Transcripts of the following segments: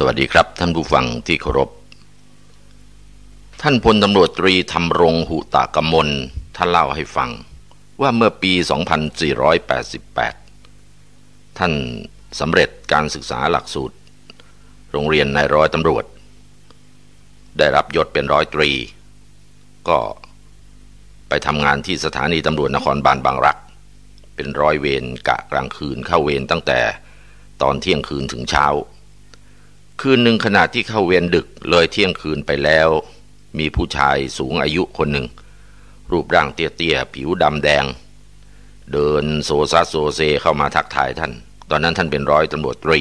สวัสดีครับ ท่านผู้ฟังที่เคารพ ท่านพลตำรวจตรีธรรมรงหุตากมลท่านเล่าให้ฟังว่าเมื่อปี 2488 ท่านสำเร็จการศึกษาหลักสูตร โรงเรียนนายร้อยตำรวจ ได้รับยศเป็นร้อยตรี ก็ไปทำงานที่สถานีตำรวจนครบาลบางรัก เป็นร้อยเวรกะกลางคืนเข้าเวรตั้งแต่ตอนเที่ยงคืนถึงเช้า คืนหนึ่งขณะที่เข้าเวรดึกเลยเที่ยงคืนไปแล้ว มีผู้ชายสูงอายุคนหนึ่ง รูปร่างเตี้ยๆ ผิวดำแดง เดินโซซัสโซเซเข้ามาทักทายท่าน ตอนนั้นท่านเป็นร้อยตำรวจตรี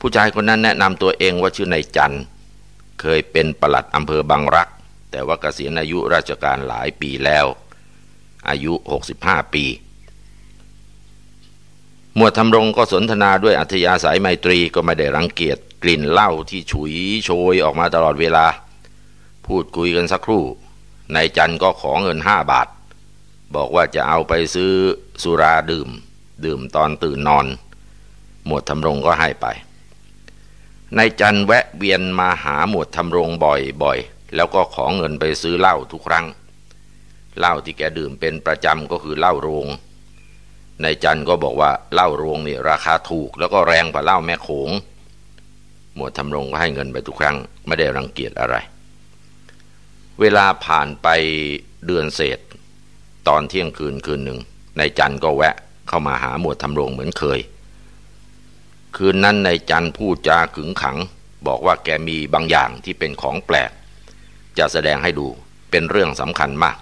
ผู้ชายคนนั้นแนะนำตัวเองว่าชื่อนายจันเคยเป็นปลัดอำเภอบางรัก แต่ว่าเกษียณอายุราชการหลายปีแล้ว อายุ 65 ปี มวดทำรงก็สนทนาด้วยอัธยาศัยไมตรีก็ไม่ได้รังเกียจกลิ่นเหล้าที่ฉุยโชยออกมาตลอดเวลา พูดคุยกันสักครู่นายจันก็ขอเงินห้าบาท บอกว่าจะเอาไปซื้อสุราดื่ม ดื่มตอนตื่นนอน หมวดทำรงก็ให้ไปนายจันแวะเวียนมาหาหมวดทำรงบ่อยๆ แล้วก็ขอเงินไปซื้อเหล้าทุกครั้งเหล้าที่แกดื่มเป็นประจำก็คือเหล้าโรง นายจันก็บอกว่าเหล้าโรงนี่ราคาถูก แล้วก็แรงกว่าเหล้าแม่โขง หมวดทำรงก็ให้เงินไปทุกครั้ง ไม่ได้รังเกียจอะไร เวลาผ่านไปเดือนเศษ ตอนเที่ยงคืนคืนหนึ่งนายจันก็แวะเข้ามาหาหมวดทำรงเหมือนเคย คืนนั้นนายจันพูดจาขึงขัง บอกว่าแกมีบางอย่างที่เป็นของแปลก จะแสดงให้ดูเป็นเรื่องสำคัญมาก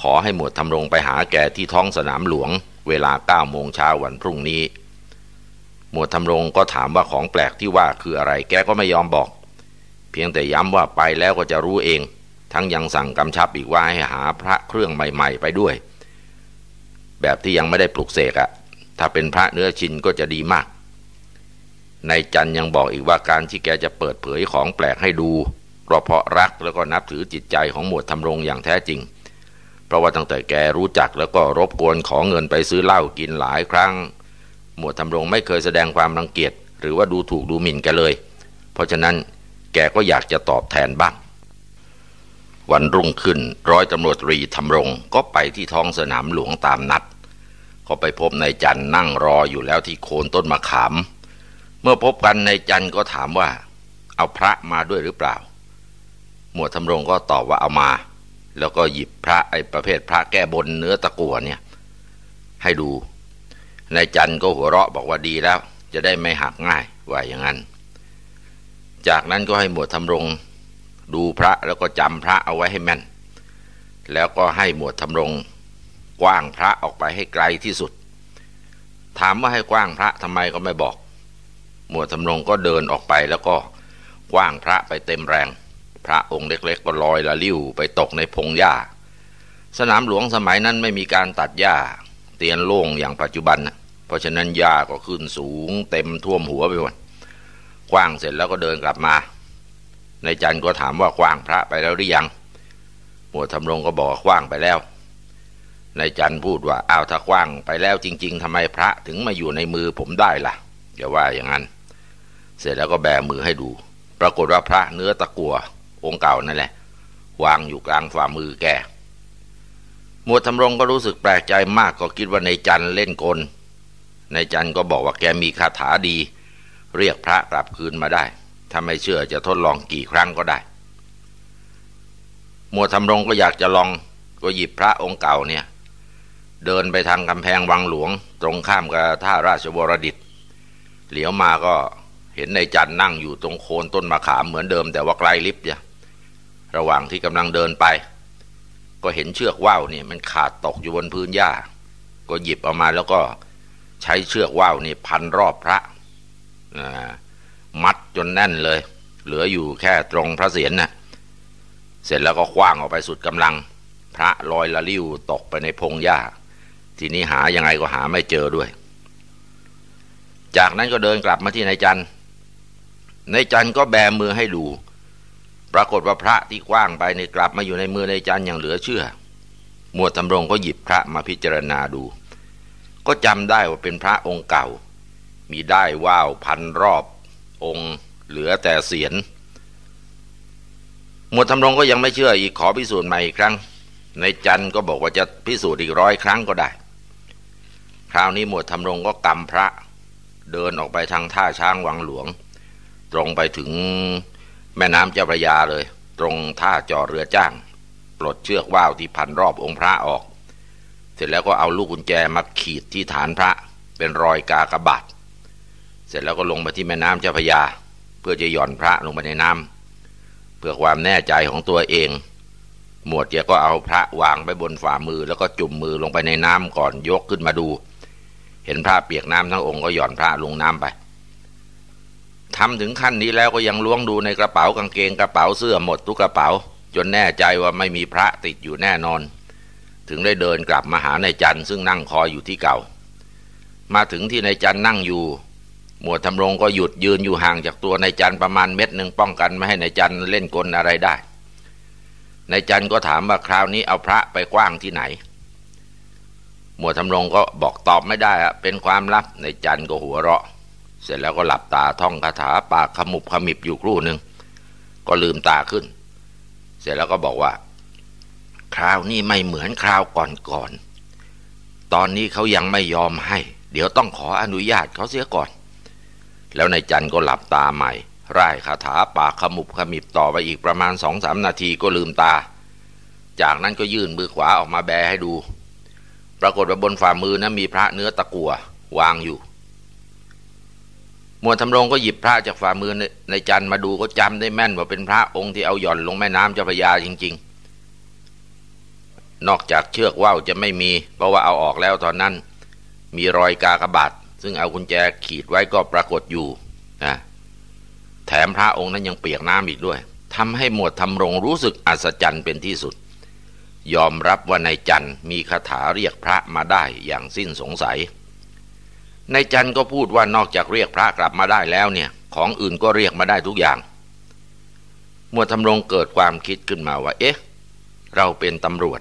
ขอให้หมวดทำรงไปหาแกที่ท้องสนามหลวง เวลาเก้าโมงเช้าวันพรุ่งนี้ หมวดทำรงก็ถามว่าของแปลกที่ว่าคืออะไร แกก็ไม่ยอมบอก เพียงแต่ย้ำว่าไปแล้วก็จะรู้เอง ทั้งยังสั่งกำชับอีกว่าให้หาพระเครื่องใหม่ ๆ ไปด้วย แบบที่ยังไม่ได้ปลุกเสกอะถ้าเป็นพระเนื้อชินก็จะดีมากในจันยังบอกอีกว่าการที่แกจะเปิดเผยของแปลกให้ดูเพราะรักแล้วก็นับถือจิตใจของหมวดทำรงอย่างแท้จริง ราะว่าตั้งแต่แกรู้จักแล้วก็รบกวนขอเงินไปซื้อเหล้ากินหลายครั้ง หมวดทำรงไม่เคยแสดงความรังเกียจหรือว่าดูถูกดูหมิ่นแกเลย เพราะฉะนั้นแกก็อยากจะตอบแทนบ้าง วันรุ่งขึ้นร้อยตำรวจตรีทำรงก็ไปที่ท้องสนามหลวงตามนัดเขาไปพบนายจันนั่งรออยู่แล้วที่โคนต้นมะขาม เมื่อพบกันนายจันก็ถามว่า เอาพระมาด้วยหรือเปล่า หมวดทำรงก็ตอบว่าเอามา แล้วก็หยิบพระไอ้ประเภทพระแก้บนเนื้อตะกั่วเนี่ย ให้ดูนายจันก็หัวเราะบอกว่าดีแล้ว จะได้ไม่หักง่ายว่าอย่างนั้น จากนั้นก็ให้หมวดทำรงดูพระแล้วก็จำพระเอาไว้ให้แม่น แล้วก็ให้หมวดทำรงกว้างพระออกไปให้ไกลที่สุด ถามว่าให้กว้างพระทำไมก็ไม่บอก หมวดทำรงก็เดินออกไปแล้วก็กว้างพระไปเต็มแรง พระองค์เล็กๆ ก็ลอยละลิ้วไปตกในพงหญ้า สนามหลวงสมัยนั้นไม่มีการตัดหญ้า เตียนโล่งอย่างปัจจุบันนะเพราะฉะนั้นหญ้าก็ขึ้นสูงเต็มท่วมหัวไปหมดกว้างเสร็จแล้วก็เดินกลับมา ในจันก็ถามว่ากว้างพระไปแล้วหรือยังหมวดทำรงก็บอกกว้างไปแล้ว ในจันพูดว่าอ้าวถ้ากว้างไปแล้วจริง ๆทำไมพระถึงมาอยู่ในมือผมได้ล่ะอย่าว่าอย่างนั้น เสร็จแล้วก็แบมือให้ดู ปรากฏว่าพระเนื้อตะกัว องค์เก่านั่นแหละ วางอยู่กลางฝ่ามือแกหมวดทำรงก็รู้สึกแปลกใจมากก็คิดว่าในจันเล่นกลในจันก็บอกว่าแกมีคาถาดี เรียกพระกลับคืนมาได้ถ้าไม่เชื่อจะทดลองกี่ครั้งก็ได้ หมวดทำรงก็อยากจะลองก็หยิบพระองค์เก่าเนี่ย เดินไปทางกำแพงวังหลวง ตรงข้ามกับท่าราชวรดิตเหลียวมาก็เห็นในจันนั่งอยู่ตรงโคนต้นมะขามเหมือนเดิมแต่ว่าไกลลิบเนี่ย ระหว่างที่กำลังเดินไป ก็เห็นเชือกว่าวนี่มันขาดตกอยู่บนพื้นหญ้า ก็หยิบออกมาแล้วก็ใช้เชือกว่าวนี่พันรอบพระมัดจนแน่นเลย เหลืออยู่แค่ตรงพระเศียรนะ่ะเสร็จแล้วก็คว้างออกไปสุดกำลัง พระลอยละลิ้วตกไปในพงหญ้า ทีนี้หายังไงก็หาไม่เจอด้วย จากนั้นก็เดินกลับมาที่นายจันนายจันก็แบมือให้ดู ปรากฏว่าพระที่กว้างไปในกลับมาอยู่ในมือในจันอย่างเหลือเชื่อ หมวดทำรงก็หยิบพระมาพิจารณาดู ก็จำได้ว่าเป็นพระองค์เก่า มีได้ว่าวพันรอบองค์เหลือแต่เสียน หมวดทำรงก็ยังไม่เชื่ออีกขอพิสูจน์ใหม่อีกครั้ง ในจันก็บอกว่าจะพิสูจน์อีกร้อยครั้งก็ได้ คราวนี้หมวดทำรงก็กำพระ เดินออกไปทางท่าช้างวังหลวง ตรงไปถึง แม่น้ำเจ้าพระยาเลย ตรงท่าจอเรือจ้าง ปลดเชือกว่าวที่พันรอบองค์พระออก เสร็จแล้วก็เอาลูกกุญแจมาขีดที่ฐานพระ เป็นรอยกากระบาดเสร็จแล้วก็ลงไปที่แม่น้ำเจ้าพระยา เพื่อจะหย่อนพระลงไปในน้ำเพื่อความแน่ใจของตัวเอง หมวดเจียก็เอาพระวางไปบนฝ่ามือ แล้วก็จุ่มมือลงไปในน้ำก่อนยกขึ้นมาดู เห็นพระเปียกน้ำทั้งองค์ก็หย่อนพระลงน้ำไป ทำถึงขั้นนี้แล้วก็ยังล้วงดูในกระเป๋ากางเกงกระเป๋าเสื้อหมดทุกกระเป๋า จนแน่ใจว่าไม่มีพระติดอยู่แน่นอน ถึงได้เดินกลับมาหานายจันซึ่งนั่งคอยอยู่ที่เก่า มาถึงที่นายจันนั่งอยู่ หมวดทำรงก็หยุดยืนอยู่ห่างจากตัวนายจันประมาณเม็ดหนึ่งป้องกันไม่ให้นายจันเล่นกลอะไรได้นายจันก็ถามว่าคราวนี้เอาพระไปกว้างที่ไหน หมวดทำรงก็บอกตอบไม่ได้อะเป็นความลับนายจันก็หัวเราะ เสร็จแล้วก็หลับตาท่องคาถาปากขมุบขมิบอยู่ครู่หนึ่งก็ลืมตาขึ้น เสร็จแล้วก็บอกว่า คราวนี้ไม่เหมือนคราวก่อนๆตอนนี้เขายังไม่ยอมให้ เดี๋ยวต้องขออนุญาตเขาเสียก่อน แล้วนายจันก็หลับตาใหม่ร่ายคาถาปากขมุบขมิบต่อไปอีกประมาณสองสามนาทีก็ลืมตา จากนั้นก็ยื่นมือขวาออกมาแบให้ดู ปรากฏว่าบนฝ่ามือนะั้นมีพระเนื้อตะกัววางอยู่ มวลทำรงก็หยิบพระจากฝ่ามือในจันมาดูก็จำได้แม่นว่าเป็นพระองค์ที่เอาหย่อนลงแม่น้ำเจ้าพระยาจริง ๆ นอกจากเชือกว่าวจะไม่มี เพราะว่าเอาออกแล้วตอนนั้น มีรอยกากระบาดซึ่งเอากุญแจขีดไว้ก็ปรากฏอยู่นะแถมพระองค์นั้นยังเปียกน้ำอีกด้วยทำให้หมวดทำรงรู้สึกอัศจรรย์เป็นที่สุด ยอมรับว่าในจันมีคาถาเรียกพระมาได้อย่างสิ้นสงสัย ในจันก็พูดว่านอกจากเรียกพระกลับมาได้แล้วเนี่ย ของอื่นก็เรียกมาได้ทุกอย่างมัวทำรงเกิดความคิดขึ้นมาว่า เอ๊ะ เราเป็นตำรวจ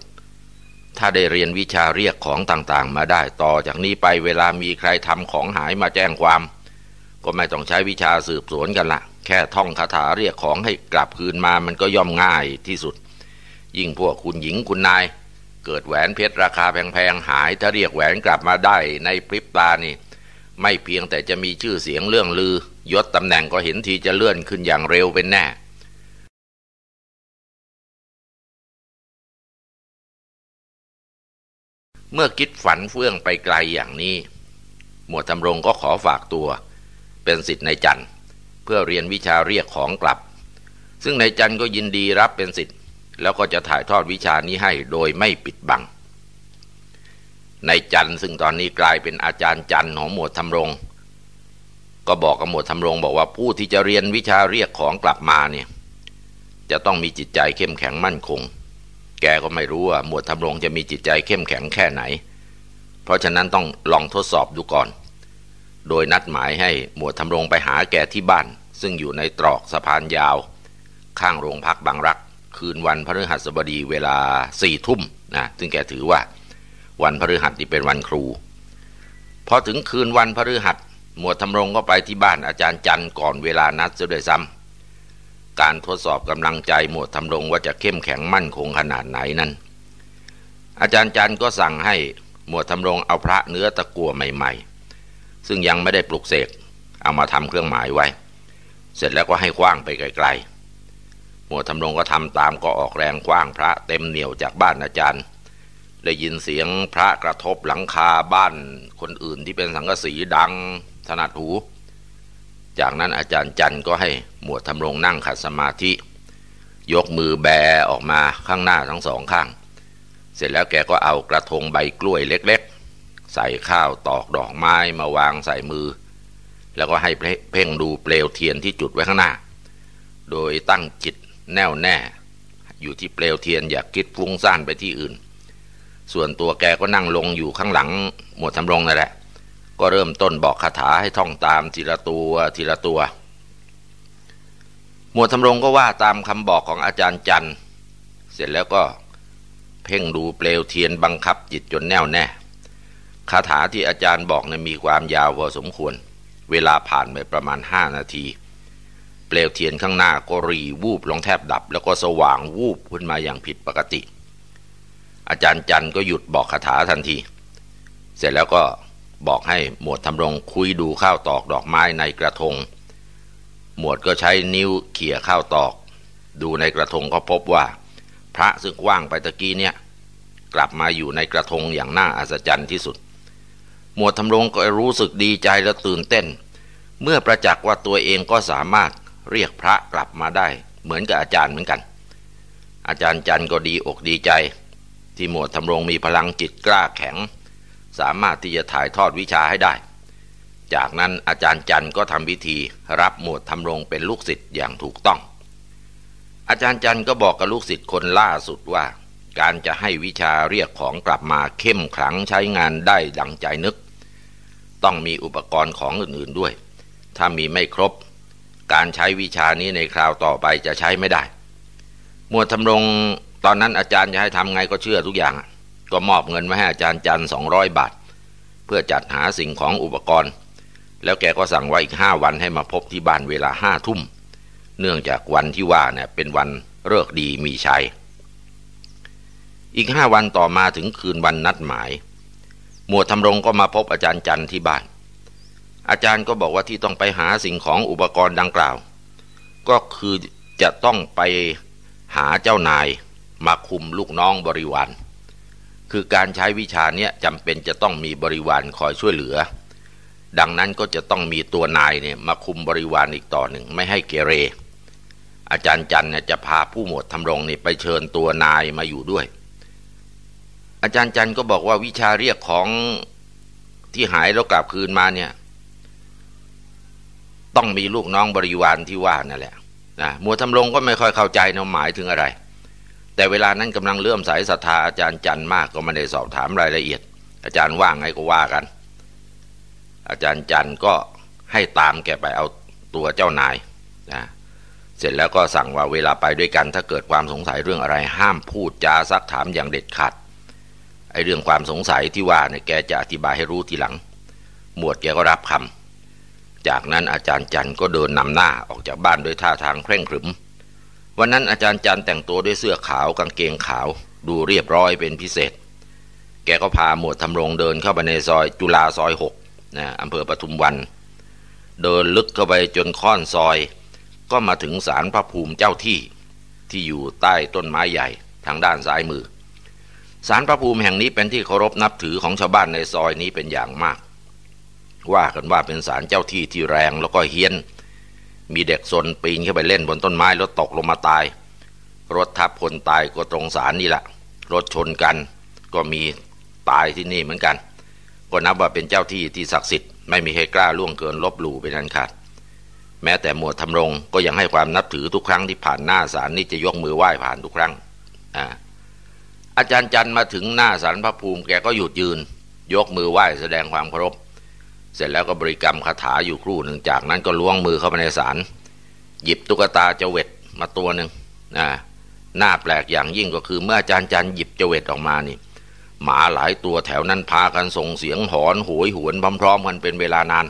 ถ้าได้เรียนวิชาเรียกของต่างๆ มาได้ต่อจากนี้ไปเวลามีใครทำของหายมาแจ้งความ ก็ไม่ต้องใช้วิชาสืบสวนกันละแค่ท่องคาถาเรียกของให้กลับคืนมามันก็ย่อมง่ายที่สุด ยิ่งพวกคุณหญิงคุณนาย เกิดแหวนเพชรราคาแพงๆหาย ถ้าเรียกแหวนกลับมาได้ในพริบตานี่ ไม่เพียงแต่จะมีชื่อเสียงเรื่องลือยศตำแหน่งก็เห็นทีจะเลื่อนขึ้นอย่างเร็วเป็นแน่เมื่อคิดฝันเฟื่องไปไกลอย่างนี้ หมวดทำรงก็ขอฝากตัว เป็นสิทธิ์ในจันเพื่อเรียนวิชาเรียกของกลับ ซึ่งในจันก็ยินดีรับเป็นสิทธิ์แล้วก็จะถ่ายทอดวิชานี้ให้โดยไม่ปิดบัง ในจันซึ่งตอนนี้กลายเป็นอาจารย์จันของหมวดทำรมรง ก็บอกกับหมวดทำรมรง บอกว่าผู้ที่จะเรียนวิชาเรียกของกลับมาเนี่ยจะต้องมีจิตใจเข้มแข็งมั่นคง แกก็ไม่รู้ว่าหมวดทำรมรงจะมีจิตใจเข้มแข็งแค่ไหน เพราะฉะนั้นต้องลองทดสอบดูก่อน โดยนัดหมายให้หมวดทำรงไปหาแกที่บ้าน ซึ่งอยู่ในตรอกสะพานยาว ข้างโรงพักบางรัก คืนวันพฤหัสบดีเวลาสี่ทุ่มนะซึ่งแกถือว่า วันพฤหัสที่เป็นวันครู พอถึงคืนวันพฤหัส หมวดทำรงก็ไปที่บ้านอาจารย์จันก่อนเวลานัดเสียด้วยซ้ำการทดสอบกำลังใจหมวดทำรงว่าจะเข้มแข็งมั่นคงขนาดไหนนั้น อาจารย์จันก็สั่งให้หมวดทำรงเอาพระเนื้อตะกัวใหม่ ๆ ซึ่งยังไม่ได้ปลุกเสกเอามาทำเครื่องหมายไว้ เสร็จแล้วก็ให้คว้างไปไกลๆหมวดทำรงก็ทำตามก็ออกแรงคว้างพระเต็มเหนียวจากบ้านอาจารย์ ได้ยินเสียงพระกระทบหลังคาบ้านคนอื่นที่เป็นสังกสีดังถนัดหู จากนั้นอาจารย์จันก็ให้หมวดทำรงนั่งขัดสมาธิ ยกมือแบออกมาข้างหน้าทั้งสองข้าง เสร็จแล้วแกก็เอากระทงใบกล้วยเล็กๆ ใส่ข้าวตอกดอกไม้มาวางใส่มือ แล้วก็ให้เพ่งดูเปลวเทียนที่จุดไว้ข้างหน้า โดยตั้งจิตแน่วแน่ อยู่ที่เปลวเทียนอย่าคิดฟุ้งซ่านไปที่อื่น ส่วนตัวแกก็นั่งลงอยู่ข้างหลังหมวดทำรงนั่นแหละ ก็เริ่มต้นบอกคาถาให้ท่องตามทีละตัวทีละตัว หมวดทำรงก็ว่าตามคำบอกของอาจารย์จันเสร็จแล้วก็เพ่งดูเปลวเทียนบังคับจิตจนแน่วแน่คาถาที่อาจารย์บอกนะมีความยาวพอสมควร เวลาผ่านไปประมาณห้านาที เปลวเทียนข้างหน้าก็รีวูบลงแทบดับ แล้วก็สว่างวูบขึ้นมาอย่างผิดปกติ อาจารย์จันก็หยุดบอกคาถาทันที เสร็จแล้วก็บอกให้หมวดทำรงคุยดูข้าวตอกดอกไม้ในกระทง หมวดก็ใช้นิ้วเขี่ยข้าวตอก ดูในกระทงก็พบว่า พระซึ่งว่างไปตะกี้เนี่ย กลับมาอยู่ในกระทงอย่างน่าอัศจรรย์ที่สุด หมวดทำรงก็รู้สึกดีใจและตื่นเต้น เมื่อประจักษ์ว่าตัวเองก็สามารถเรียกพระกลับมาได้ เหมือนกับอาจารย์เหมือนกัน อาจารย์จันก็ดีอกดีใจ ที่หมวดทำรงมีพลังจิตกล้าแข็ง สามารถที่จะถ่ายทอดวิชาให้ได้ จากนั้นอาจารย์จันก็ทำพิธีรับหมวดทำรงเป็นลูกศิษย์อย่างถูกต้อง อาจารย์จันก็บอกกับลูกศิษย์คนล่าสุดว่า การจะให้วิชาเรียกของกลับมาเข้มขลังใช้งานได้ดังใจนึก ต้องมีอุปกรณ์ของอื่นๆด้วย ถ้ามีไม่ครบ การใช้วิชานี้ในคราวต่อไปจะใช้ไม่ได้ หมวดทำรง ตอนนั้นอาจารย์จะให้ทำไงก็เชื่อทุกอย่าง ก็มอบเงินมาให้อาจารย์จันสองร้อยบาท เพื่อจัดหาสิ่งของอุปกรณ์ แล้วแกก็สั่งไว้อีกห้าวันให้มาพบที่บ้านเวลาห้าทุ่ม เนื่องจากวันที่ว่าเนี่ยเป็นวันเลิกดีมีชัย อีกห้าวันต่อมาถึงคืนวันนัดหมาย หมวดทำรงก็มาพบอาจารย์จันที่บ้าน อาจารย์ก็บอกว่าที่ต้องไปหาสิ่งของอุปกรณ์ดังกล่าว ก็คือจะต้องไปหาเจ้านาย มาคุมลูกน้องบริวาร คือการใช้วิชาเนี้ยจำเป็นจะต้องมีบริวารคอยช่วยเหลือ ดังนั้นก็จะต้องมีตัวนายเนี่ยมาคุมบริวารอีกต่อหนึ่งไม่ให้เกเร อาจารย์จันเนี่ยจะพาผู้หมวดทำรงนี่ไปเชิญตัวนายมาอยู่ด้วย อาจารย์จันก็บอกว่าวิชาเรียกของที่หายแล้วกลับคืนมาเนี่ยต้องมีลูกน้องบริวารที่ว่านั่นแหละนะหมวดทำรงก็ไม่ค่อยเข้าใจนะหมายถึงอะไร แต่เวลานั้นกำลังเลื่อมใสศรัทธาอาจารย์จันมากก็ไม่ได้สอบถามรายละเอียด อาจารย์ว่างไงก็ว่ากัน อาจารย์จันก็ให้ตามแกไปเอาตัวเจ้านายนะเสร็จแล้วก็สั่งว่าเวลาไปด้วยกัน ถ้าเกิดความสงสัยเรื่องอะไรห้ามพูดจาซักถามอย่างเด็ดขาดไอ้เรื่องความสงสัยที่ว่าเนี่ยแกจะอธิบายให้รู้ทีหลัง หมวดแกก็รับคำจากนั้นอาจารย์จันก็เดินนำหน้าออกจากบ้านด้วยท่าทางเคร่งขรึม วันนั้นอาจารย์จันแต่งตัวด้วยเสื้อขาวกางเกงขาว ดูเรียบร้อยเป็นพิเศษ แกก็พาหมวดทำรงเดินเข้าไปในซอยจุฬาซอยหกนะอำเภอปทุมวัน เดินลึกเข้าไปจนค่อนซอย ก็มาถึงศาลพระภูมิเจ้าที่ ที่อยู่ใต้ต้นไม้ใหญ่ทางด้านซ้ายมือศาลพระภูมิแห่งนี้เป็นที่เคารพนับถือของชาวบ้านในซอยนี้เป็นอย่างมาก ว่ากันว่าเป็นศาลเจ้าที่ที่แรงแล้วก็เฮี้ยน มีเด็กซนปีนขึ้นไปเล่นบนต้นไม้แล้วตกลงมาตาย รถทับคนตายก็ตรงสารนี่แหละรถชนกัน ก็มีตายที่นี่เหมือนกัน ก็นับว่าเป็นเจ้าที่ที่ศักดิ์สิทธิ์ไม่มีใครกล้าล่วงเกินลบหลู่เป็นอันขาดแม้แต่หมวดทำรงก็ยังให้ความนับถือทุกครั้งที่ผ่านหน้าศาลนี่จะยกมือไหว้ผ่านทุกครั้งอาอาจารย์จันมาถึงหน้าศาลพระภูมิแกก็หยุดยืน ยกมือไหว้แสดงความเคารพ เสร็จแล้วก็บริกรรมคาถาอยู่ครู่หนึ่งจากนั้นก็ล้วงมือเข้าไปในศาลหยิบตุ๊กตาเจเวตมาตัวหนึ่งนะหน้าแปลกอย่างยิ่งก็คือเมื่ออาจารย์จันหยิบเจเวตออกมานี่ หมาหลายตัวแถวนั้นพากันส่งเสียงหอนหวยหวนพร้อมๆกันเป็นเวลานาน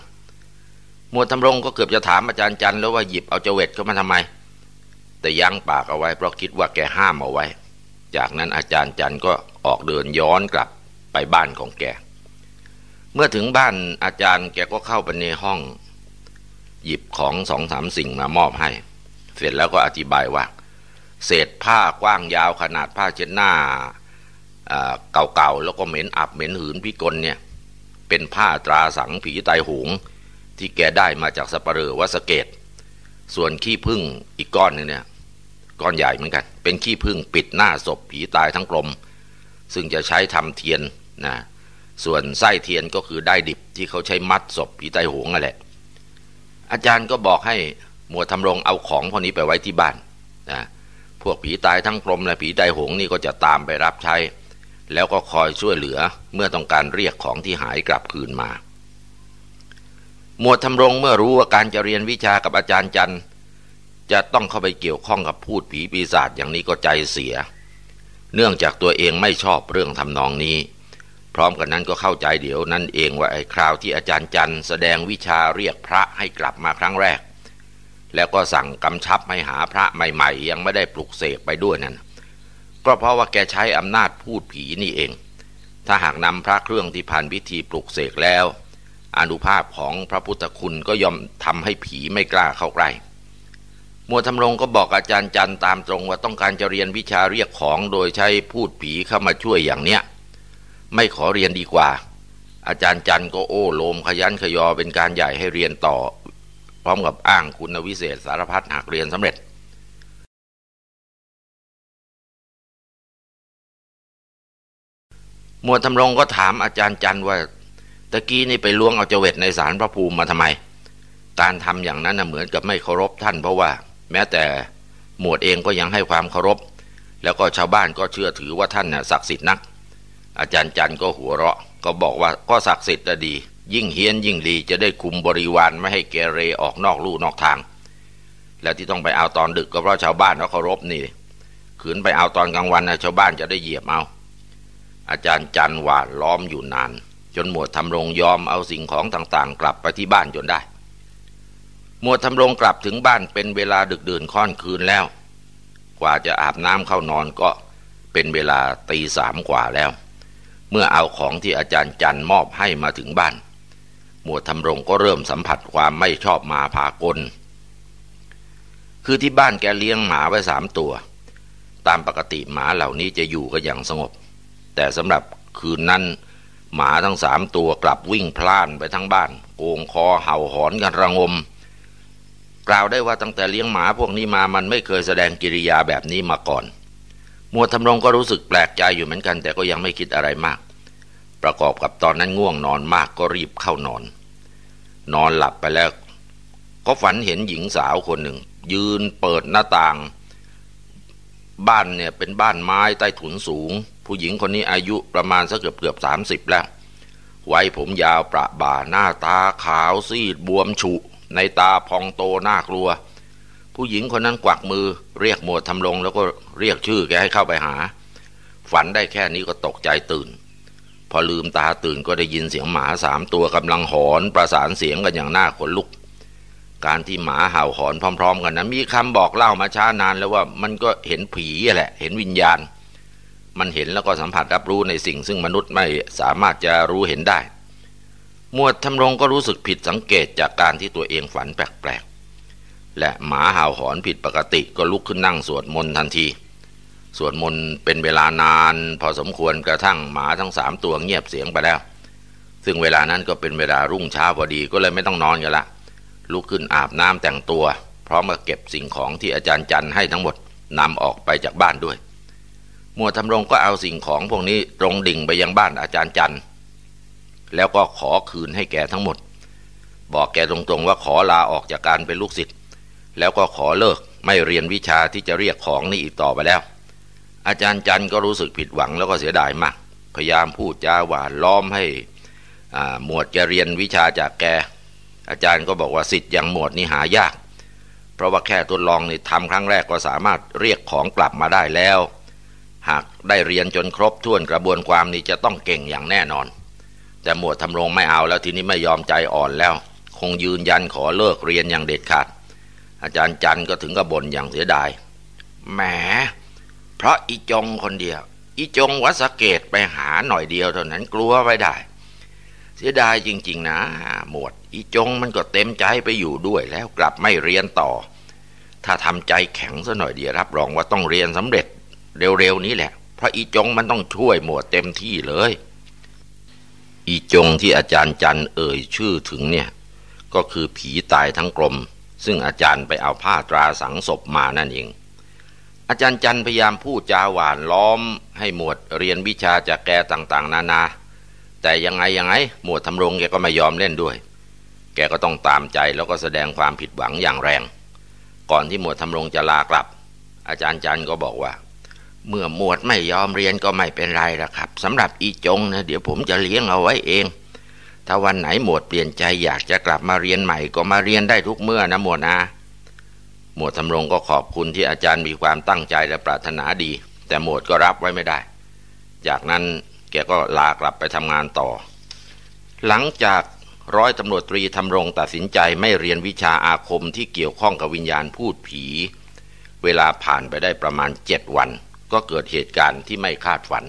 หมวดทำรงก็เกือบจะถามอาจารย์จันแล้วว่าหยิบเอาเจเวตเข้ามาทำไม แต่ยั้งปากเอาไว้ เพราะคิดว่าแกห้ามเอาไว้ จากนั้นอาจารย์จันก็ออกเดินย้อนกลับไปบ้านของแก เมื่อถึงบ้านอาจารย์แกก็เข้าไปในห้อง หยิบของสองสามสิ่งมามอบให้ เสร็จแล้วก็อธิบายว่า เศษผ้ากว้างยาวขนาดผ้าเช็ดหน้าเก่าๆแล้วก็เหม็นอับเหม็นหืนพิกลเนี่ย เป็นผ้าตราสังผีไตหง ที่แกได้มาจากสปเรอวัสเกต ส่วนขี้พึ่งอีกก้อนนึงเนี่ย ก้อนใหญ่เหมือนกัน เป็นขี้พึ่งปิดหน้าศพผีตายทั้งกลม ซึ่งจะใช้ทำเทียนนะ ส่วนไส้เทียนก็คือได้ดิบที่เขาใช้มัดศพผีไตหงนั่นแหละ อาจารย์ก็บอกให้หมวดทำรงเอาของพวกนี้ไปไว้ที่บ้านนะพวกผีตายทั้งกรมและผีไตหงนี่ก็จะตามไปรับใช้ แล้วก็คอยช่วยเหลือเมื่อต้องการเรียกของที่หายกลับคืนมา หมวดทำรงเมื่อรู้ว่าการจะเรียนวิชากับอาจารย์จันจะต้องเข้าไปเกี่ยวข้องกับพูดผีปีศาจอย่างนี้ก็ใจเสีย เนื่องจากตัวเองไม่ชอบเรื่องทำนองนี้ พร้อมกันนั้นก็เข้าใจเดี๋ยวนั่นเองว่าไอ้คราวที่อาจารย์จันแสดงวิชาเรียกพระให้กลับมาครั้งแรก แล้วก็สั่งกำชับให้หาพระใหม่ ๆ ยังไม่ได้ปลุกเสกไปด้วยนั่นก็เพราะว่าแกใช้อำนาจพูดผีนี่เอง ถ้าหากนำพระเครื่องที่ผ่านพิธีปลุกเสกแล้ว อนุภาพของพระพุทธคุณก็ยอมทำให้ผีไม่กล้าเข้าใกล้มัวทำรงก็บอกอาจารย์จันตามตรงว่าต้องการจะเรียนวิชาเรียกของโดยใช้พูดผีเข้ามาช่วยอย่างเนี้ย ไม่ขอเรียนดีกว่า อาจารย์จันก็โอ้โลมขยันขยอเป็นการใหญ่ให้เรียนต่อ พร้อมกับอ้างคุณวิเศษสารพัดหากเรียนสำเร็จหมวดทำรงก็ถามอาจารย์จันว่าตะกี้นี่ไปล้วงเอาเจวิตในสารพระภูมิมาทำไมการทำอย่างนั้นเหมือนกับไม่เคารพท่านเพราะว่า แม้แต่หมวดเองก็ยังให้ความเคารพ แล้วก็ชาวบ้านก็เชื่อถือว่าท่านน่ะศักดิ์สิทธิ์นัก อาจารย์จันก็หัวเราะ ก็บอกว่าก็ศักดิ์สิทธิ์ดี ยิ่งเฮี้ยนยิ่งดีจะได้คุมบริวารไม่ให้เกเรออกนอกลู่นอกทาง แล้วที่ต้องไปเอาตอนดึกก็เพราะชาวบ้านเขาเคารพนี่ขืนไปเอาตอนกลางวันนะชาวบ้านจะได้เหยียบเอา อาจารย์จันหวานล้อมอยู่นาน จนหมวดทำรงยอมเอาสิ่งของต่างๆ กลับไปที่บ้านจนได้ หมวดทำรงกลับถึงบ้านเป็นเวลาดึกดื่นค่อนคืนแล้ว กว่าจะอาบน้ำเข้านอนก็เป็นเวลาตีสามกว่าแล้ว เมื่อเอาของที่อาจารย์จันมอบให้มาถึงบ้าน หมวดทำรงก็เริ่มสัมผัสความไม่ชอบมาพากล คือที่บ้านแกเลี้ยงหมาไว้สามตัว ตามปกติหมาเหล่านี้จะอยู่กันอย่างสงบ แต่สำหรับคืนนั้นหมาทั้งสามตัวกลับวิ่งพล่านไปทั้งบ้าน โกงคอเห่าหอนกันระงม กล่าวได้ว่าตั้งแต่เลี้ยงหมาพวกนี้มามันไม่เคยแสดงกิริยาแบบนี้มาก่อน หมัวทำรงก็รู้สึกแปลกใจอยู่เหมือนกัน แต่ก็ยังไม่คิดอะไรมาก ประกอบกับตอนนั้นง่วงนอนมากก็รีบเข้านอน นอนหลับไปแล้ว ก็ฝันเห็นหญิงสาวคนหนึ่ง ยืนเปิดหน้าต่าง บ้านเนี่ยเป็นบ้านไม้ใต้ถุนสูง ผู้หญิงคนนี้อายุประมาณสักเกือบเกือบสามสิบแล้ว ไว้ผมยาวประบ่าหน้าตาขาวซีดบวมฉุ ในตาพองโตน่ากลัว ผู้หญิงคนนั้นกวักมือ เรียกหมวดทำลงแล้วก็เรียกชื่อแกให้เข้าไปหา ฝันได้แค่นี้ก็ตกใจตื่น พอลืมตาตื่นก็ได้ยินเสียงหมาสามตัวกำลังหอนประสานเสียงกันอย่างน่าขนลุก การที่หมาเห่าหอนพร้อม ๆ กันนะมีคำบอกเล่ามาช้านานแล้วว่ามันก็เห็นผีแหละ เห็นวิญญาณ มันเห็นแล้วก็สัมผัสรับรู้ในสิ่งซึ่งมนุษย์ไม่สามารถจะรู้เห็นได้ มวดทำรงก็รู้สึกผิดสังเกตจากการที่ตัวเองฝันแปลกๆและหมาเห่าหอนผิดปกติก็ลุกขึ้นนั่งสวดมนต์ทันที สวดมนต์เป็นเวลานาน พอสมควรกระทั่งหมาทั้งสามตัวเงียบเสียงไปแล้ว ซึ่งเวลานั้นก็เป็นเวลารุ่งเช้าพอดีก็เลยไม่ต้องนอนกันละลุกขึ้นอาบน้ำแต่งตัว พร้อมกับเก็บสิ่งของที่อาจารย์จันให้ทั้งหมดนำออกไปจากบ้านด้วยหมวดทำรงก็เอาสิ่งของพวกนี้ตรงดิ่งไปยังบ้านอาจารย์จันแล้วก็ขอคืนให้แกทั้งหมด บอกแกตรงๆว่าขอลาออกจากการเป็นลูกศิษย์แล้วก็ขอเลิกไม่เรียนวิชาที่จะเรียกของนี่อีกต่อไปแล้ว อาจารย์จันก็รู้สึกผิดหวังแล้วก็เสียดายมาก พยายามพูดจาหวานล้อมให้หมวดจะเรียนวิชาจากแก อาจารย์ก็บอกว่าสิทธิ์อย่างหมวดนี่หายาก เพราะว่าแค่ทดลองนี่ทำครั้งแรกก็สามารถเรียกของกลับมาได้แล้ว หากได้เรียนจนครบถ้วนกระบวนความนี้จะต้องเก่งอย่างแน่นอน แต่หมวดทำรงไม่เอาแล้วทีนี้ไม่ยอมใจอ่อนแล้ว คงยืนยันขอเลิกเรียนอย่างเด็ดขาด อาจารย์จันก็ถึงกระบ่นอย่างเสียดายแหม เพราะอีจงคนเดียว อีจงวัสเกตไปหาหน่อยเดียวเท่านั้นกลัวไว้ได้ เสียดายจริง ๆ นะ หมวด อีจงมันก็เต็มใจไปอยู่ด้วยแล้วกลับไม่เรียนต่อ ถ้าทำใจแข็งซะหน่อยเดียวรับรองว่าต้องเรียนสำเร็จเร็วๆนี้แหละ เพราะอีจงมันต้องช่วยหมวดเต็มที่เลย อีจงที่อาจารย์จันเอ่ยชื่อถึงเนี่ย ก็คือผีตายทั้งกลม ซึ่งอาจารย์ไปเอาผ้าตราสังศพมานั่นเอง อาจารย์จันพยายามพูดจาหวานล้อม ให้หมวดเรียนวิชาจากแกต่างๆ นานา แต่ยังไงยังไง หมวดทำรงแกก็ไม่ยอมเล่นด้วย แกก็ต้องตามใจแล้วก็แสดงความผิดหวังอย่างแรง ก่อนที่หมวดทำรงจะลากลับ อาจารย์จันก็บอกว่า เมื่อหมวดไม่ยอมเรียนก็ไม่เป็นไรละครับสำหรับอีจงนะเดี๋ยวผมจะเลี้ยงเอาไว้เอง ถ้าวันไหนหมวดเปลี่ยนใจอยากจะกลับมาเรียนใหม่ก็มาเรียนได้ทุกเมื่อนะหมวดนะ หมวดทำรงก็ขอบคุณที่อาจารย์มีความตั้งใจและปรารถนาดี แต่หมวดก็รับไว้ไม่ได้ จากนั้นแกก็ลากลับไปทำงานต่อ หลังจากร้อยตำรวจตรีทำรงตัดสินใจไม่เรียนวิชาอาคมที่เกี่ยวข้องกับวิญญาณพูดผี เวลาผ่านไปได้ประมาณเจ็ดวัน ก็เกิดเหตุการณ์ที่ไม่คาดฝัน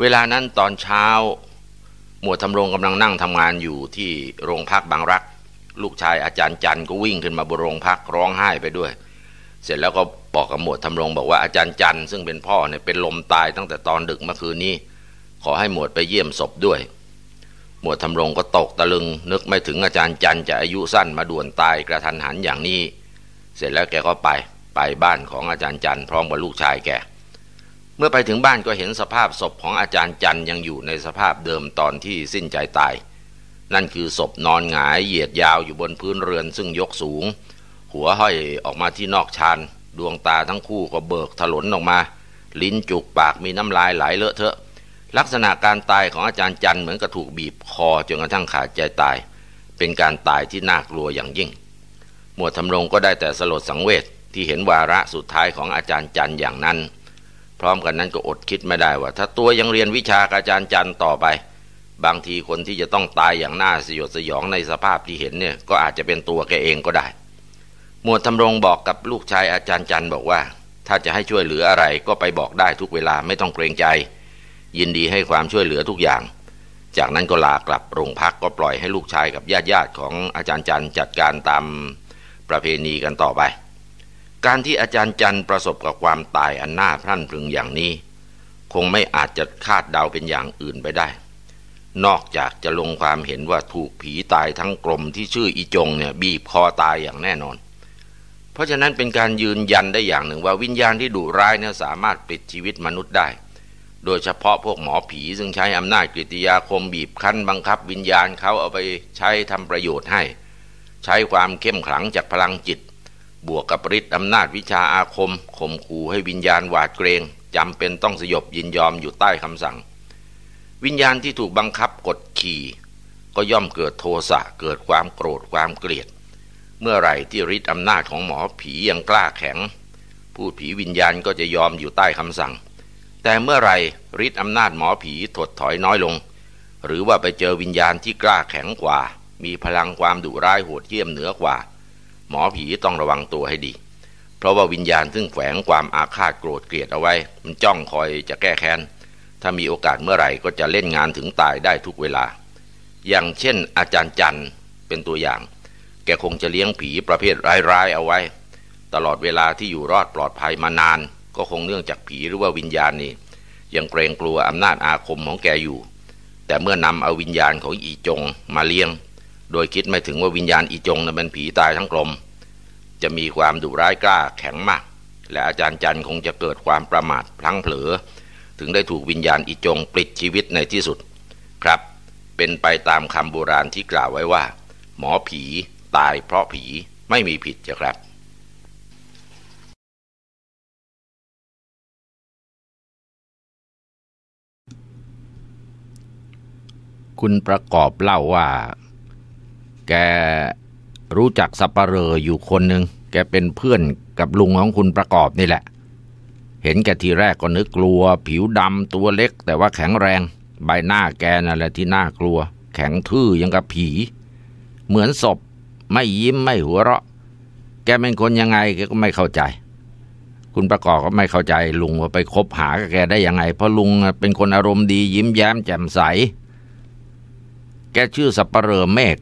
เวลานั้นตอนเช้า หมวดทำรงกำลังนั่งทำงานอยู่ที่โรงพักบางรัก ลูกชายอาจารย์จันก็วิ่งขึ้นมาบนโรงพักร้องไห้ไปด้วย เสร็จแล้วก็บอกกับหมวดทำรงบอกว่าอาจารย์จันซึ่งเป็นพ่อเนี่ยเป็นลมตายตั้งแต่ตอนดึกเมื่อคืนนี้ ขอให้หมวดไปเยี่ยมศพด้วย หมวดทำรงก็ตกตะลึง นึกไม่ถึงอาจารย์จันจะอายุสั้นมาด่วนตายกระทันหันอย่างนี้ เสร็จแล้วแกก็ไปไปบ้านของอาจารย์จันพร้อมกับลูกชายแกเมื่อไปถึงบ้านก็เห็นสภาพศพของอาจารย์จันยังอยู่ในสภาพเดิมตอนที่สิ้นใจตาย นั่นคือศพนอนหงายเหยียดยาวอยู่บนพื้นเรือนซึ่งยกสูง หัวห้อยออกมาที่นอกชานดวงตาทั้งคู่ก็เบิกถลนออกมา ลิ้นจุกปากมีน้ำลายไหลเลอะเทอะลักษณะการตายของอาจารย์จันเหมือนกับถูกบีบคอจนกระทั่งขาดใจตาย เป็นการตายที่น่ากลัวอย่างยิ่ง หมวดทำรงก็ได้แต่สลดสังเวชที่เห็นวาระสุดท้ายของอาจารย์จันอย่างนั้น พร้อมกันนั้นก็อดคิดไม่ได้ว่า ถ้าตัวยังเรียนวิชาอาจารย์จันต่อไป บางทีคนที่จะต้องตายอย่างน่าสยดสยองในสภาพที่เห็นเนี่ย ก็อาจจะเป็นตัวแกเองก็ได้ หมวดทำรงบอกกับลูกชายอาจารย์จันบอกว่า ถ้าจะให้ช่วยเหลืออะไรก็ไปบอกได้ทุกเวลาไม่ต้องเกรงใจ ยินดีให้ความช่วยเหลือทุกอย่าง จากนั้นก็ลากลับโรงพักก็ปล่อยให้ลูกชายกับญาติญาติของอาจารย์จันจัดการตามประเพณีกันต่อไป การที่อาจารย์จันประสบกับความตายอันน่าพรั่นพรึงอย่างนี้ คงไม่อาจจะคาดเดาเป็นอย่างอื่นไปได้ นอกจากจะลงความเห็นว่าถูกผีตายทั้งกลมที่ชื่ออีจงเนี่ยบีบคอตายอย่างแน่นอน เพราะฉะนั้นเป็นการยืนยันได้อย่างหนึ่งว่าวิญญาณที่ดุร้ายเนี่ยสามารถปิดชีวิตมนุษย์ได้ โดยเฉพาะพวกหมอผีซึ่งใช้อำนาจกริยาคมบีบคั้นบังคับ วิญญาณเขาเอาไปใช้ทำประโยชน์ให้ ใช้ความเข้มขลังจากพลังจิต บวกกับฤทธิ์อำนาจวิชาอาคมข่มขู่ให้วิญญาณหวาดเกรงจำเป็นต้องสยบยินยอมอยู่ใต้คำสั่ง วิญญาณที่ถูกบังคับกดขี่ ก็ย่อมเกิดโทสะเกิดความโกรธความเกลียด เมื่อไหร่ที่ฤทธิ์อำนาจของหมอผียังกล้าแข็งพูดผีวิญญาณก็จะยอมอยู่ใต้คำสั่ง แต่เมื่อไรฤทธิ์อำนาจหมอผีถดถอยน้อยลง หรือว่าไปเจอวิญญาณที่กล้าแข็งกว่า มีพลังความดุร้ายโหดเหี้ยมเหนือกว่า หมอผีต้องระวังตัวให้ดี เพราะว่าวิญญาณซึ่งแฝงความอาฆาตโกรธเกลียดเอาไว้ มันจ้องคอยจะแก้แค้น ถ้ามีโอกาสเมื่อไหร่ก็จะเล่นงานถึงตายได้ทุกเวลา อย่างเช่น อาจารย์จันเป็นตัวอย่าง แกคงจะเลี้ยงผีประเภทร้ายๆเอาไว้ ตลอดเวลาที่อยู่รอดปลอดภัยมานาน ก็คงเนื่องจากผีหรือว่าวิญญาณนี่ยังเกรงกลัวอำนาจอาคมของแกอยู่ แต่เมื่อนำเอาวิญญาณของอีจงมาเลี้ยง โดยคิดไม่ถึงว่าวิญญาณอีจงนั้นเป็นผีตายทั้งกลม จะมีความดุร้ายกล้าแข็งมาก และอาจารย์จันคงจะเกิดความประมาทพลั้งเผลอ ถึงได้ถูกวิญญาณอีจงปลิดชีวิตในที่สุด ครับ เป็นไปตามคำโบราณที่กล่าวไว้ว่า หมอผีตายเพราะผีไม่มีผิดจ้ะครับคุณประกอบเล่าว่า แกรู้จักสัปเหร่ออยู่คนหนึ่งแกเป็นเพื่อนกับลุงของคุณประกอบนี่แหละ เห็นแกทีแรกก็นึกกลัว ผิวดำตัวเล็ก แต่ว่าแข็งแรง ใบหน้าแกนั่นแหละที่น่ากลัว แข็งทื่อยังกับผี เหมือนศพ ไม่ยิ้มไม่หัวเราะ แกเป็นคนยังไงแกก็ไม่เข้าใจ คุณประกอบก็ไม่เข้าใจลุงว่าไปคบหากับแกได้ยังไง เพราะลุงเป็นคนอารมณ์ดียิ้มแย้มแจ่มใส แกชื่อสัปเหร่อเมฆ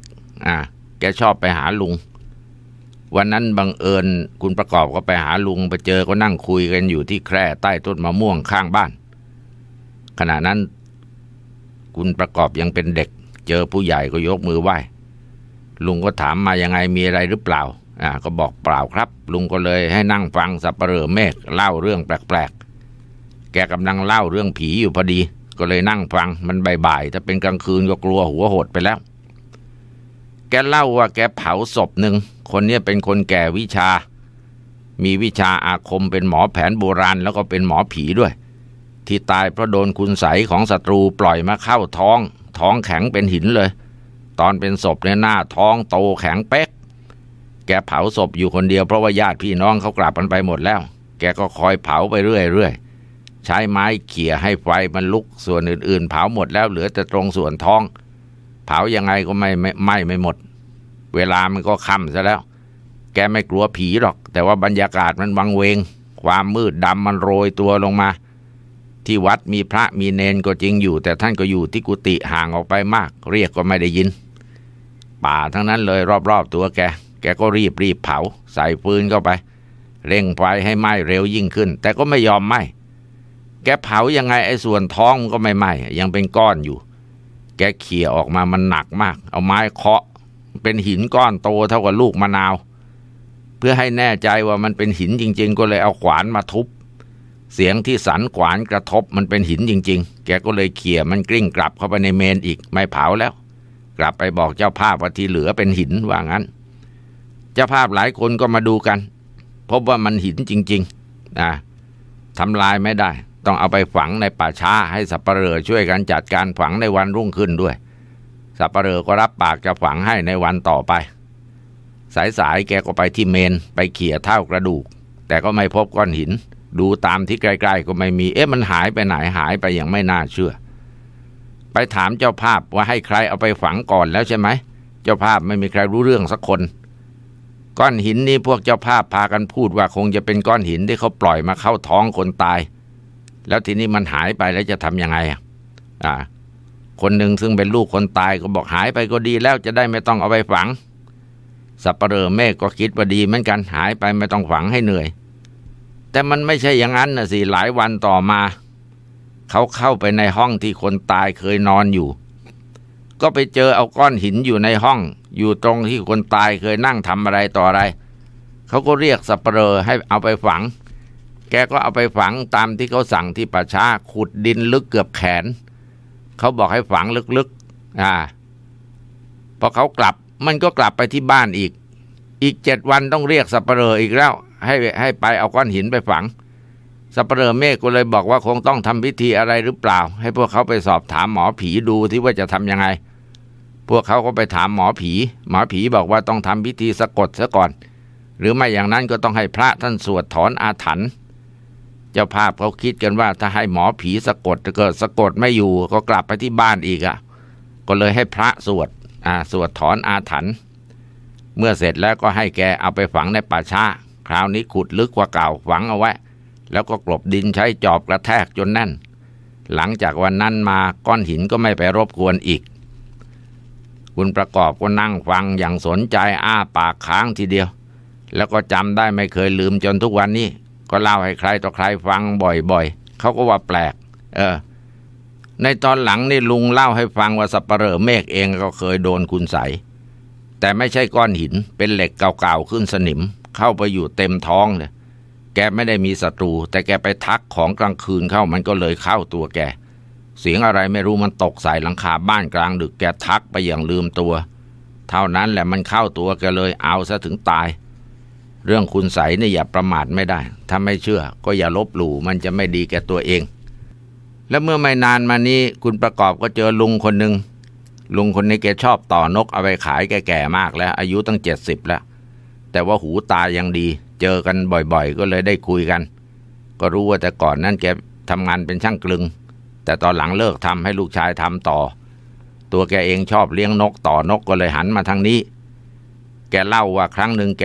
อ่าแกชอบไปหาลุง วันนั้นบังเอิญคุณประกอบก็ไปหาลุงไปเจอก็นั่งคุยกันอยู่ที่แคร่ใต้ต้นมะม่วงข้างบ้าน ขณะนั้น คุณประกอบยังเป็นเด็ก เจอผู้ใหญ่ก็ยกมือไหว้ลุงก็ถามมายังไงมีอะไรหรือเปล่า อ่า ก็บอกเปล่าครับ ลุงก็เลยให้นั่งฟังสัปเหร่อเมฆเล่าเรื่องแปลกๆ แกกำลังเล่าเรื่องผีอยู่พอดี ก็เลยนั่งฟังมันบ่ายๆถ้าเป็นกลางคืนก็กลัวหัวหดไปแล้ว กเล่าว่าแกเผาศพหนึ่งคนนี้เป็นคนแก่วิชา มีวิชาอาคมเป็นหมอแผนโบราณแล้วก็เป็นหมอผีด้วย ที่ตายเพราะโดนคุณใสของศัตรูปล่อยมาเข้าท้อง ท้องแข็งเป็นหินเลย ตอนเป็นศพเนี่ยหน้าท้องโตแข็งเป๊ก แกเผาศพอยู่คนเดียวเพราะว่าญาติพี่น้องเขากลับกันไปหมดแล้ว แกก็คอยเผาไปเรื่อยๆใช้ไม้เขี่ยให้ไฟมันลุกส่วนอื่นๆ เผาหมดแล้วเหลือแต่ตรงส่วนท้อง เผายังไงก็ไม่ไม่ไม่ไม่หมด เวลามันก็ค่ำซะแล้ว แกไม่กลัวผีหรอก แต่ว่าบรรยากาศมันวังเวง ความมืดดำมันโรยตัวลงมา ที่วัดมีพระมีเนนก็จริงอยู่ แต่ท่านก็อยู่ที่กุฏิห่างออกไปมาก เรียกก็ไม่ได้ยิน ป่าทั้งนั้นเลยรอบๆตัวแก แกก็รีบรีบเผา ใส่ฟืนเข้าไป เร่งไฟให้ไหม้เร็วยิ่งขึ้น แต่ก็ไม่ยอมไหม้แกเผายังไงไอ้ส่วนท้องก็ไม่ไหม้ยังเป็นก้อนอยู่ แกเขี่ยออกมามันหนักมาก เอาไม้เคาะ เป็นหินก้อนโตเท่ากับลูกมะนาว เพื่อให้แน่ใจว่ามันเป็นหินจริง ๆ ก็เลยเอาขวานมาทุบ เสียงที่สันขวานกระทบมันเป็นหินจริง ๆ แกก็เลยเขี่ยมันกลิ้งกลับเข้าไปในเมนอีกไม่เผาแล้ว กลับไปบอกเจ้าภาพว่าที่เหลือเป็นหินว่างั้น เจ้าภาพหลายคนก็มาดูกัน พบว่ามันหินจริงๆนะทำลายไม่ได้ ต้องเอาไปฝังในป่าช้าให้สับปเหร่อช่วยกันจัดการฝังในวันรุ่งขึ้นด้วย สับปเหร่อก็รับปากจะฝังให้ในวันต่อไป สายๆแกก็ไปที่เมนไปเขี่ยเท่ากระดูก แต่ก็ไม่พบก้อนหิน ดูตามที่ใกล้ๆก็ไม่มีเอ๊ะมันหายไปไหนหายไปอย่างไม่น่าเชื่อ ไปถามเจ้าภาพว่าให้ใครเอาไปฝังก่อนแล้วใช่ไหมเจ้าภาพไม่มีใครรู้เรื่องสักคนก้อนหินนี้พวกเจ้าภาพพากันพูดว่าคงจะเป็นก้อนหินที่เขาปล่อยมาเข้าท้องคนตาย แล้วทีนี้มันหายไปแล้วจะทำยังไงอะอ่าคนหนึ่งซึ่งเป็นลูกคนตายก็บอกหายไปก็ดีแล้วจะได้ไม่ต้องเอาไปฝัง สับปเหร่อเมฆก็คิดว่าดีเหมือนกันหายไปไม่ต้องฝังให้เหนื่อย แต่มันไม่ใช่อย่างนั้นนะสิหลายวันต่อมา เขาเข้าไปในห้องที่คนตายเคยนอนอยู่ ก็ไปเจอเอาก้อนหินอยู่ในห้อง อยู่ตรงที่คนตายเคยนั่งทำอะไรต่ออะไร เขาก็เรียกสับปเหร่อให้เอาไปฝัง แกก็เอาไปฝังตามที่เขาสั่งที่ป่าช้าขุดดินลึกเกือบแขน เขาบอกให้ฝังลึกๆอ่าพอเขากลับมันก็กลับไปที่บ้านอีก อีกเจ็ดวันต้องเรียกสับปเหร่ออีกแล้ว ให้ให้ไปเอาก้อนหินไปฝังสับปเหร่อเมฆก็เลยบอกว่าคงต้องทำพิธีอะไรหรือเปล่า ให้พวกเขาไปสอบถามหมอผีดูที่ว่าจะทำยังไง พวกเขาก็ไปถามหมอผี หมอผีบอกว่าต้องทำพิธีสะกดซะก่อน หรือไม่อย่างนั้นก็ต้องให้พระท่านสวดถอนอาถรรพ์ เจ้าภาพเขาคิดกันว่า ถ้าให้หมอผีสะกดเกิดสะกดไม่อยู่ก็กลับไปที่บ้านอีกอะ่ะ ก็เลยให้พระสวดอ่าสวดถอนอาถรรพ์เมื่อเสร็จแล้วก็ให้แกเอาไปฝังในป่าช้าคราวนี้ขุดลึกกว่าเก่าฝังเอาไว้ แล้วก็กลบดินใช้จอบกระแทกจนแน่น หลังจากวันนั้นมาก้อนหินก็ไม่ไปรบกวนอีก คุณประกอบก็นั่งฟังอย่างสนใจอ้าปากค้างทีเดียว แล้วก็จำได้ไม่เคยลืมจนทุกวันนี้ ก็เล่าให้ใครต่อใครฟังบ่อยๆเขาก็ว่าแปลก เออ ในตอนหลังนี่ลุงเล่าให้ฟังว่าสับปเหร่อเมฆเองก็เคยโดนคุณใสแต่ไม่ใช่ก้อนหินเป็นเหล็กเก่าๆขึ้นสนิม เข้าไปอยู่เต็มท้องเลยแกไม่ได้มีศัตรู แต่แกไปทักของกลางคืนเข้ามันก็เลยเข้าตัวแก เสียงอะไรไม่รู้มันตกใส่หลังคาบ้านกลางดึกแกทักไปอย่างลืมตัว เท่านั้นแหละมันเข้าตัวแกเลยเอาซะถึงตาย เรื่องคุณใสเนี่ยอย่าประมาทไม่ได้ ถ้าไม่เชื่อ ก็อย่าลบหลู่มันจะไม่ดีแก่ตัวเอง แล้วเมื่อไม่นานมานี้คุณประกอบก็เจอลุงคนหนึ่งลุงคนนี้แกชอบต่อนกเอาไปขายแกแก่มากแล้ว อายุตั้งเจ็ดสิบแล้ว แต่ว่าหูตายังดี เจอกันบ่อยๆ ก็เลยได้คุยกัน ก็รู้ว่าแต่ก่อนนั้นแกทำงานเป็นช่างกลึง แต่ตอนหลังเลิกทำให้ลูกชายทำต่อ ตัวแกเองชอบเลี้ยงนกต่อนกก็เลยหันมาทางนี้ แกเล่าว่าครั้งหนึ่งแก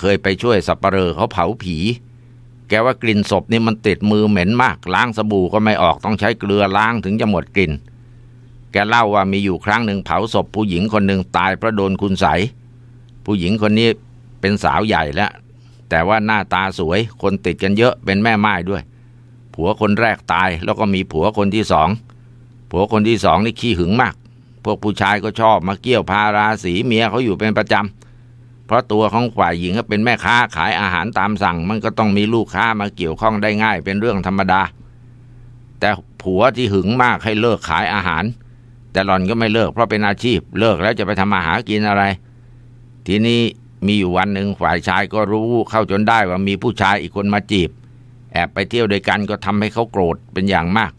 เคยไปช่วยสับปเหร่อเขาเผาผี แกว่ากลิ่นศพนี่มันติดมือเหม็นมาก ล้างสบู่ก็ไม่ออกต้องใช้เกลือล้างถึงจะหมดกลิ่น แกเล่าว่ามีอยู่ครั้งหนึ่งเผาศพผู้หญิงคนหนึ่งตายเพราะโดนคุณใสผู้หญิงคนนี้เป็นสาวใหญ่แล้ว แต่ว่าหน้าตาสวยคนติดกันเยอะเป็นแม่ไม้ด้วย ผัวคนแรกตายแล้วก็มีผัวคนที่สองผัวคนที่สองนี่ขี้หึงมาก พวกผู้ชายก็ชอบมาเกี่ยวพาราสีเมียเขาอยู่เป็นประจำ เพราะตัวของฝ่ายหญิงก็เป็นแม่ค้าขายอาหารตามสั่ง มันก็ต้องมีลูกค้ามาเกี่ยวข้องได้ง่ายเป็นเรื่องธรรมดา แต่ผัวที่หึงมากให้เลิกขายอาหาร แต่หล่อนก็ไม่เลิกเพราะเป็นอาชีพ เลิกแล้วจะไปทำมาหากินอะไร ทีนี้มีอยู่วันหนึ่งฝ่ายชายก็รู้เข้าจนได้ว่ามีผู้ชายอีกคนมาจีบ แอบไปเที่ยวด้วยกันก็ทำให้เขาโกรธเป็นอย่างมาก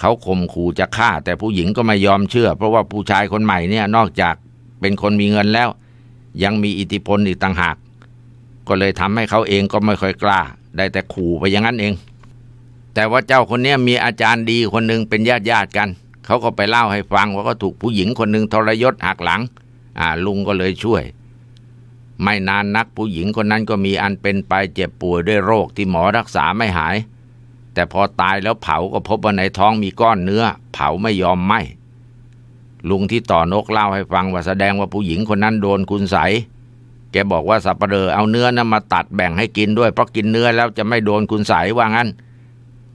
เขาข่มขู่จะฆ่า แต่ผู้หญิงก็ไม่ยอมเชื่อ เพราะว่าผู้ชายคนใหม่เนี่ยนอกจากเป็นคนมีเงินแล้ว ยังมีอิทธิพลอีกต่างหาก ก็เลยทำให้เขาเองก็ไม่ค่อยกล้า ได้แต่ขู่ไปอย่างนั้นเอง แต่ว่าเจ้าคนนี้มีอาจารย์ดีคนหนึ่งเป็นญาติญาติกัน เขาก็ไปเล่าให้ฟังว่าก็ถูกผู้หญิงคนหนึ่งทรยศหักหลัง อ่าลุงก็เลยช่วย ไม่นานนักผู้หญิงคนนั้นก็มีอันเป็นไปเจ็บป่วยด้วยโรคที่หมอรักษาไม่หาย แต่พอตายแล้วเผาก็พบว่าในท้องมีก้อนเนื้อ เผาไม่ยอมไหม ลุงที่ต่อนกเล่าให้ฟังว่าแสดงว่าผู้หญิงคนนั้นโดนคุณใสแกบอกว่าสับปะเลอเอาเนื้อนั้นมาตัดแบ่งให้กินด้วยเพราะกินเนื้อแล้วจะไม่โดนคุณใสว่างั้น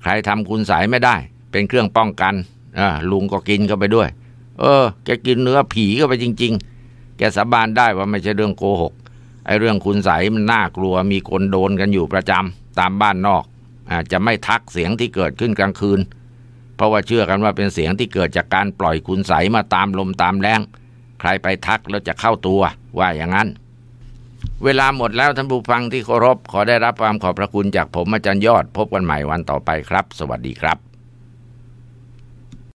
ใครทำคุณใสไม่ได้ เป็นเครื่องป้องกันอ่าลุงก็กินเข้าไปด้วย เออ แกกินเนื้อผีเข้าไปจริง ๆ แกสาบานได้ว่าไม่ใช่เรื่องโกหกไอ้เรื่องคุณใสมันน่ากลัวมีคนโดนกันอยู่ประจำตามบ้านนอกอาจจะไม่ทักเสียงที่เกิดขึ้นกลางคืน เพราะว่าเชื่อกันว่าเป็นเสียงที่เกิดจากการปล่อยคุณใสมาตามลมตามแรงใครไปทักแล้วจะเข้าตัวว่าอย่างนั้น เวลาหมดแล้วท่านผู้ฟังที่เคารพขอได้รับความขอบพระคุณจากผมอาจารย์ยอด พบกันใหม่วันต่อไปครับ สวัสดีครับ